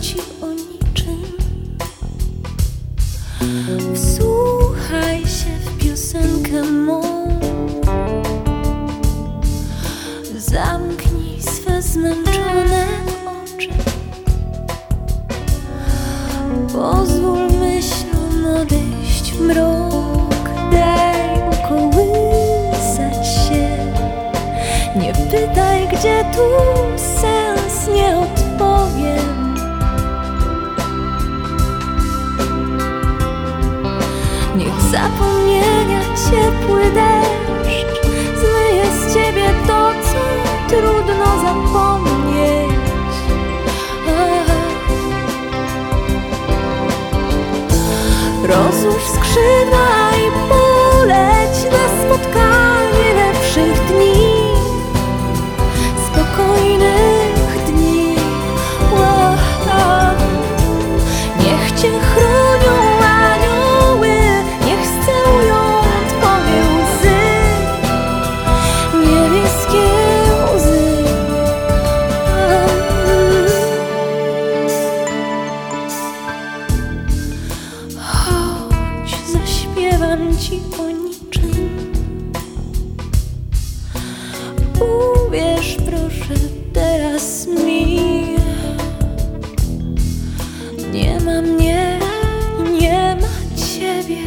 ci o niczym. Wsłuchaj się w piosenkę mą. Zamknij swe zmęczone oczy. Pozwól myślom odejść w mrok. Daj ukołysać się. Nie pytaj, gdzie tu sens, nie odpowiem. Zapomnienia ciepły deszcz zmyje z ciebie to, co trudno zapomnieć. Zaśpiewam ci o niczym. Uwierz proszę teraz mi. Nie ma mnie, nie ma ciebie.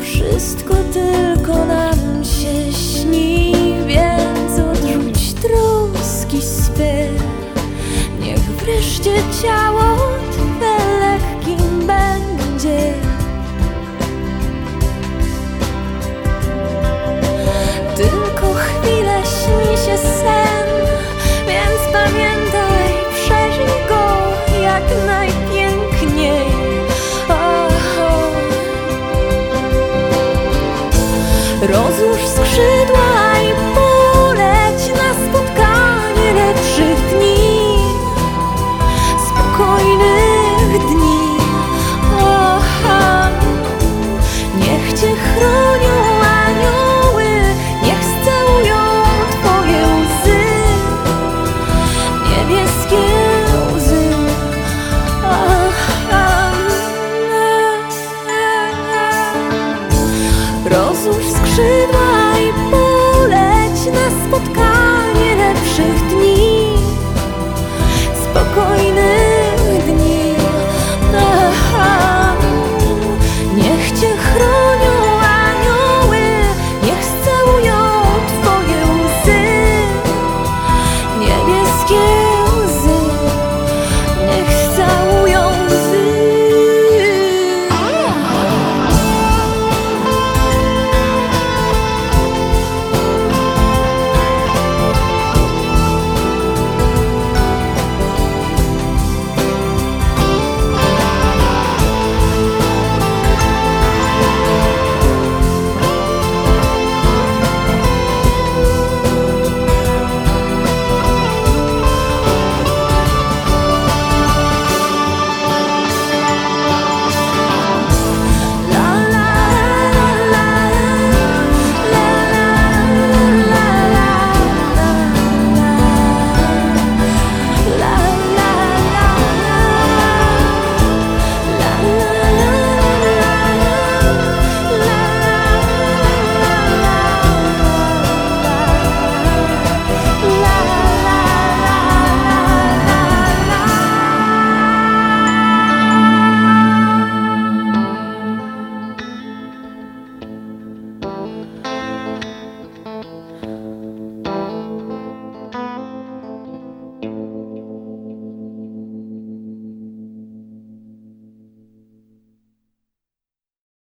Wszystko tylko nam się śni, więc odrzuć troski swe. Niech wreszcie ciało back I